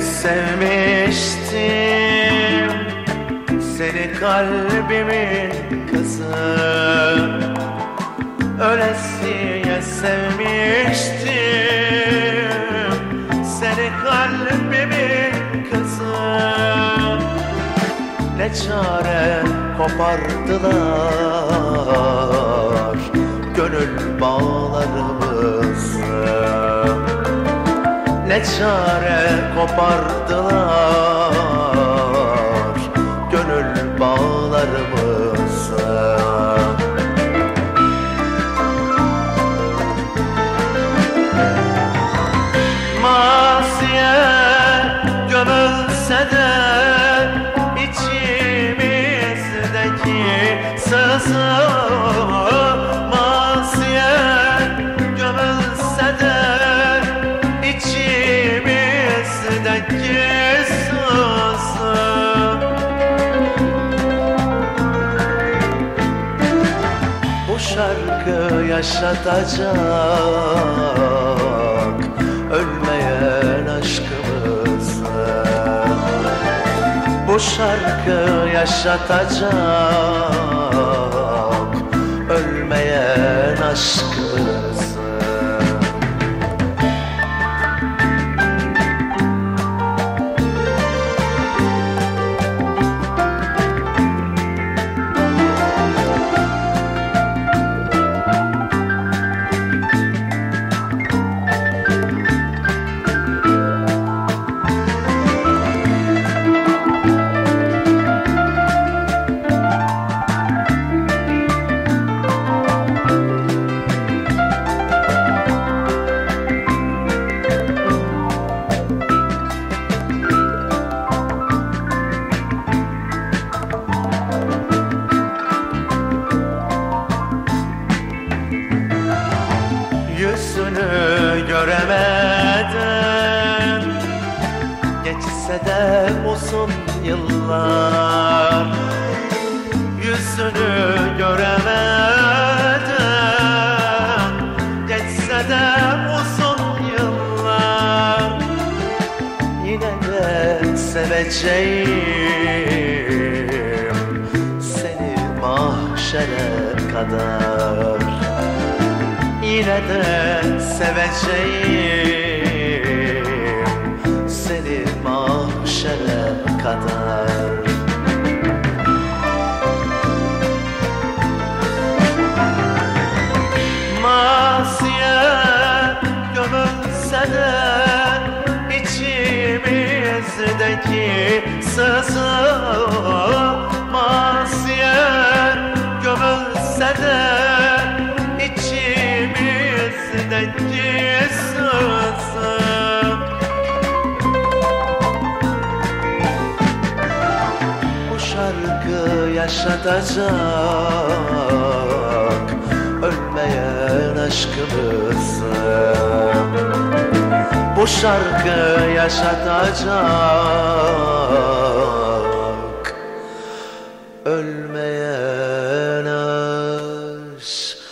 sevmiştim. Seni kalbimin kızı. Ölesiye sevmiştim. Seni kalbimin kızı. Ne çare kopardılar Gönül bağlarımızı Çare kopardılar şarkı yaşatacak. Ölmeyen aşkımızı Bu şarkı yaşatacak. Ölmeyen aşkımızı Geçse de uzun yıllar Yüzünü göremedim. Geçse de uzun yıllar Yine de seveceğim Seni mahşere kadar. Yine de seveceğim mahşere kadar. Masiye gömülse de içimizdeki sızı Masiye gömülse de içimizdeki yaşatacak ölmeyen aşkımızı Bu şarkı yaşatacak ölmeyen aşkımızı